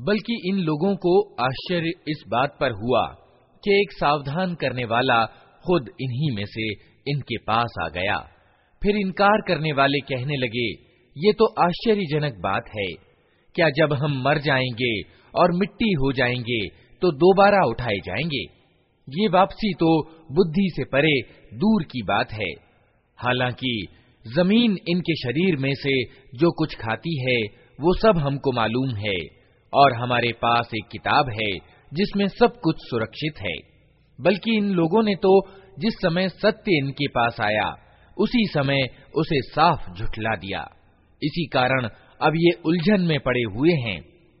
बल्कि इन लोगों को आश्चर्य इस बात पर हुआ कि एक सावधान करने वाला खुद इन्हीं में से इनके पास आ गया। फिर इनकार करने वाले कहने लगे, ये तो आश्चर्यजनक बात है। क्या जब हम मर जाएँगे और मिट्टी हो जाएँगे तो दोबारा उठाए जाएँगे? ये वापसी तो बुद्धि से परे दूर की बात है। हालाँकि ज़मीन इनके शरीर में से जो कुछ खाती है, वो सब हमको मालूम है। और हमारे पास एक किताब है जिसमें सब कुछ सुरक्षित है बल्कि इन लोगों ने तो जिस समय सत्य इनके पास आया उसी समय उसे साफ झुठला दिया इसी कारण अब ये उलझन में पड़े हुए हैं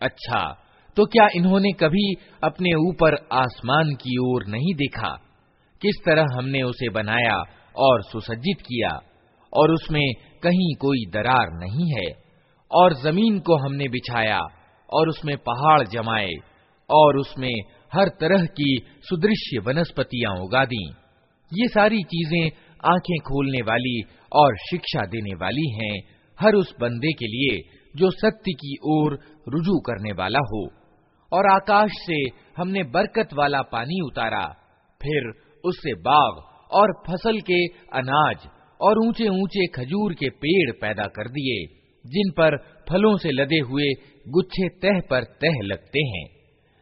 अच्छा तो क्या इन्होंने कभी अपने ऊपर आसमान की ओर नहीं देखा किस तरह हमने उसे बनाया और सुसज्जित किया और उसमें कहीं कोई दरार नहीं है और जमीन को हमने बिछाया और उसमें पहाड़ जमाए और उसमें हर तरह की सुदृश्य वनस्पतियाँ उगा दी। ये सारी चीज़ें आँखें खोलने वाली और शिक्षा देने वाली हैं हर उस बंदे के लिए जो सत्य की ओर रुजू करने वाला हो। और आकाश से हमने बरकत वाला पानी उतारा, फिर उससे बाग और फ़सल के अनाज और ऊँचे ऊँचे खजूर के पेड़ पैदा कर दिए, जिन पर फलों से लदे हुए गुच्छे तह पर तह लगते हैं।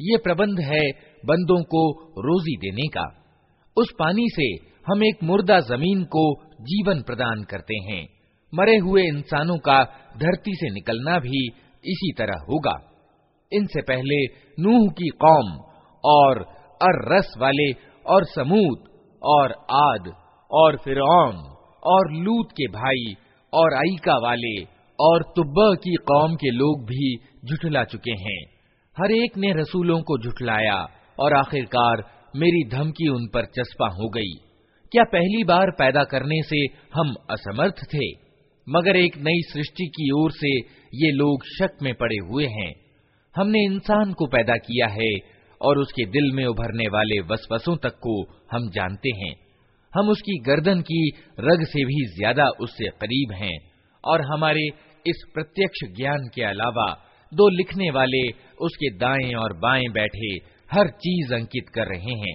ये प्रबंध है बंदों को रोजी देने का उस पानी से हम एक मुर्दा जमीन को जीवन प्रदान करते हैं मरे हुए इंसानों का धरती से निकलना भी इसी तरह होगा इनसे पहले नूह की कौम और अर रस वाले और समूद और आद और फिरौन और लूत के भाई और आईका वाले और तुब्बा की कौम के लोग भी झुठला चुके हैं। हर एक ने रसूलों को झुठलाया और आखिरकार मेरी धमकी उन पर चस्पा हो गई। क्या पहली बार पैदा करने से हम असमर्थ थे? मगर एक नई सृष्टि की ओर से ये लोग शक में पड़े हुए हैं। हमने इंसान को पैदा किया है और उसके दिल में उभरने वाले वसवसों तक को हम जानते हैं। हम उसकी गर्दन की रग से भी ज्यादा उससे करीब हैं और हमारे इस प्रत्यक्ष ज्ञान के अलावा दो लिखने वाले उसके दाएं और बाएं बैठे हर चीज अंकित कर रहे हैं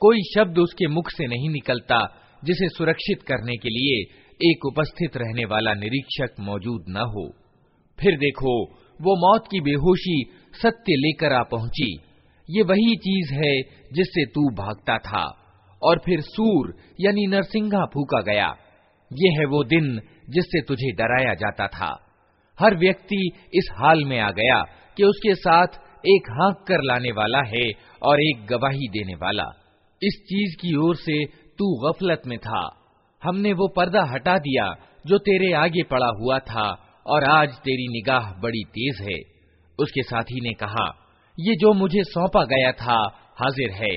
कोई शब्द उसके मुख से नहीं निकलता जिसे सुरक्षित करने के लिए एक उपस्थित रहने वाला निरीक्षक मौजूद न हो फिर देखो वो मौत की बेहोशी सत्य लेकर आ पहुँची। ये वही चीज़ है जिससे तू भागता था। और फिर सूर, यानी नरसिंगा फूका गया। ये है वो दिन जिससे तुझे डराया जाता था। हर व्यक्ति इस हाल में आ गया कि उसके साथ एक हाँक कर लाने वाला है और एक गवाही देने वाला। इस चीज़ की ओर से तू गफलत में था। हमने वो पर्दा हटा दिया जो तेरे आगे पड़ा हुआ था और आज तेरी निगाह बड़ी तेज है उसके साथी ने कहा ये जो मुझे सौंपा गया था हाजिर है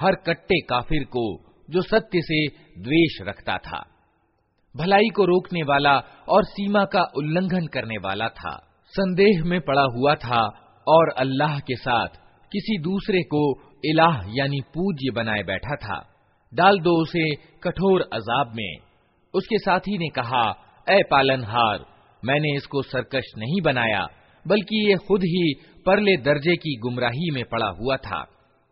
हर कट्टे काफिर को, जो सत्य से द्वेष रखता था। भलाई को रोकने वाला और सीमा का उल्लंघन करने वाला था। संदेह में पड़ा हुआ था और अल्लाह के साथ किसी दूसरे को इलाह यानी पूज्य बनाए बैठा था। डाल दो उसे कठोर अजाब में। उसके साथी ने कहा, ए पालनहार, मैंने इसको सरकश नहीं बनाया, बल्कि ये खुद ही परले दर्जे की गुमराही में पड़ा हुआ था।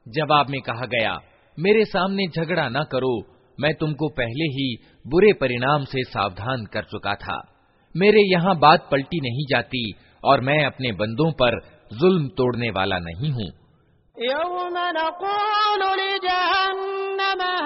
जवाब में कहा गया मेरे सामने झगड़ा न करो मैं तुमको पहले ही बुरे परिणाम से सावधान कर चुका था मेरे यहाँ बात पलटी नहीं जाती और मैं अपने बंदों पर जुल्म तोड़ने वाला नहीं हूँ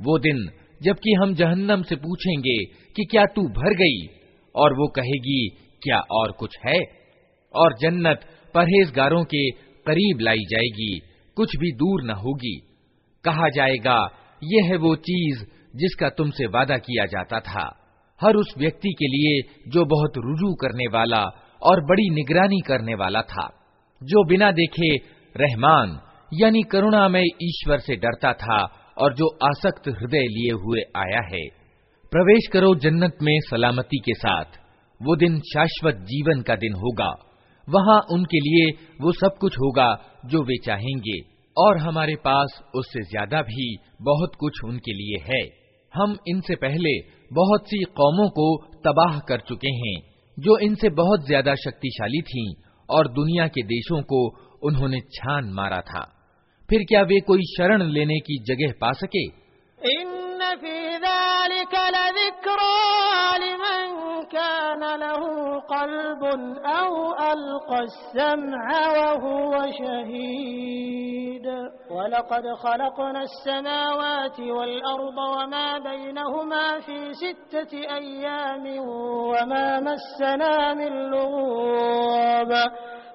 वो दिन, जबकि हम जहन्नम से पूछेंगे कि क्या तू भर गई? और वो कहेगी, क्या और कुछ है? और जन्नत परहेजगारों के करीब लाई जाएगी, कुछ भी दूर न होगी। कहा जाएगा, यह है वो चीज़ जिसका तुमसे वादा किया जाता था। हर उस व्यक्ति के लिए जो बहुत रुजू करने वाला और बड़ी निगरानी करने वाला था, जो बिना देखे रहमान, यानी करुणामय ईश्वर से डरता था और जो आसक्त हृदय लिए हुए आया है, प्रवेश करो जन्नत में सलामती के साथ। वो दिन शाश्वत जीवन का दिन होगा। वहाँ उनके लिए वो सब कुछ होगा जो वे चाहेंगे। और हमारे पास उससे ज़्यादा भी बहुत कुछ उनके लिए है। हम इनसे पहले बहुत सी कौमों को तबाह कर चुके हैं, जो इनसे बहुत ज़्यादा शक्तिशाली थीं और दुनिया के देशों को उन्होंने छान मारा था। फिर क्या वे कोई शरण लेने की जगह पा सके शहीद वलक़द खलक़ना समावाति वल अर्द वमा बैनहुमा फी सित्तति अय्यामिन वमा मस्सना मिन लुग़ूब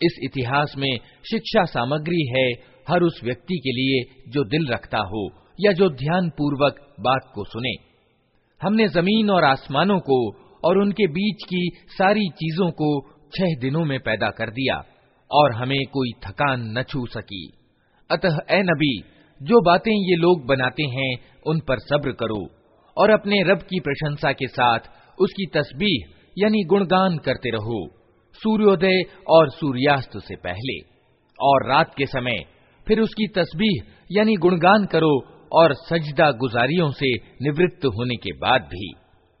इस इतिहास में शिक्षा सामग्री है हर उस व्यक्ति के लिए जो दिल रखता हो या जो ध्यान पूर्वक बात को सुने हमने जमीन और आसमानों को और उनके बीच की सारी चीजों को छह दिनों में पैदा कर दिया और हमें कोई थकान न छू सकी। अतः ए नबी, जो बातें ये लोग बनाते हैं, उन पर सब्र करो और अपने रब की प्रशंसा के साथ उसकी तस्बीह, यानी गुणगान करते रहो, सूर्योदय और सूर्यास्त से पहले। और रात के समय फिर उसकी तस्बीह, यानी गुणगान करो और सजदा गुजारियों से निवृत्त होने के बाद भी।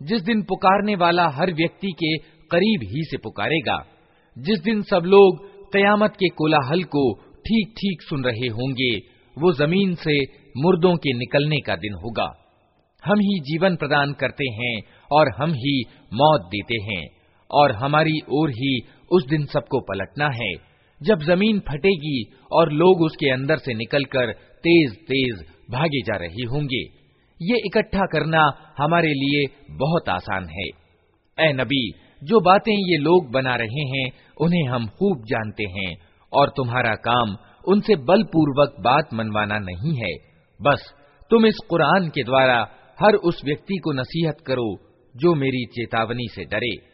जिस दिन पुकारने वाला हर व्यक्ति के करीब ही से पुकारेगा, जिस दिन सब लोग कयामत के कोलाहल को ठीक ठीक सुन रहे होंगे, वो ज़मीन से मुर्दों के निकलने का दिन होगा। हम ही जीवन प्रदान करते हैं और हम ही मौत देते हैं, और हमारी ओर ही उस दिन सबको पलटना है। जब ज़मीन फटेगी और लोग उसके अंदर से निकलकर तेज तेज भागे जा रहे होंगे ये इकट्ठा करना हमारे लिए बहुत आसान है। ए नबी, जो बातें ये लोग बना रहे हैं, उन्हें हम खूब जानते हैं, और तुम्हारा काम उनसे बलपूर्वक बात मनवाना नहीं है। बस, तुम इस कुरान के द्वारा हर उस व्यक्ति को नसीहत करो, जो मेरी चेतावनी से डरे।